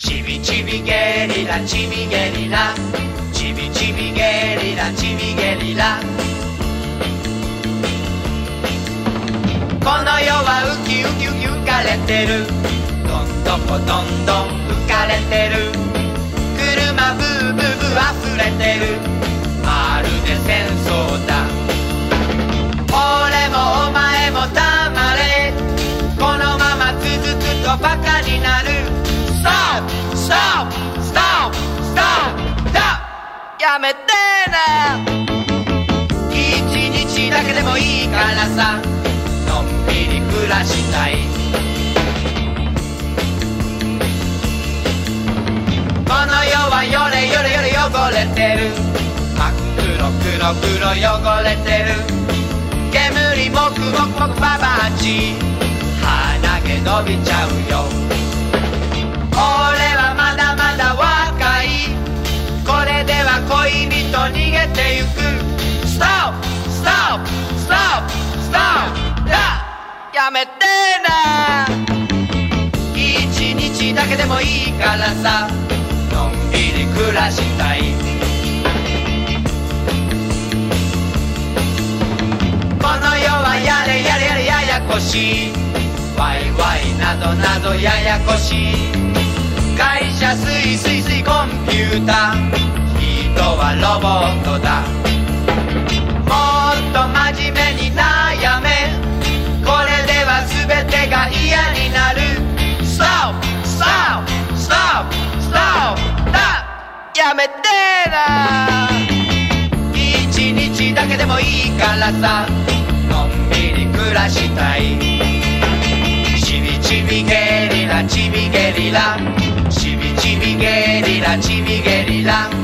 ちびちびゲリラちびゲリラ。ちびちびゲリラちびゲリラ。この世はウキウキウキ浮かれてる。どんどこどんどん浮かれてる。車ブーブーブー溢れてる。まるで戦争だ。俺もお前も黙れ。このまま続くとバカになる。やめてな一日だけでもいいからさ。のんびり暮らしたい。この世はよれよれよれ汚れてる。真っ黒黒黒汚れてる。煙もくもくもくババチ。鼻毛伸びちゃうよ。逃げてゆく Stop! Stop! Stop! Stop! だやめてな一日だけでもいいからさのんびり暮らしたいこの世はやれやれやれややこしいワイワイなどなどややこしい会社スイスイスイコンピューターはロボットだもっと真面目に悩めこれでは全てが嫌になる Stop! Stop! Stop! Stop! だやめてな一日だけでもいいからさのんびり暮らしたいちびちびゲリラちびゲリラちびちびゲリラちびゲリラちびちびゲリラちびゲリラ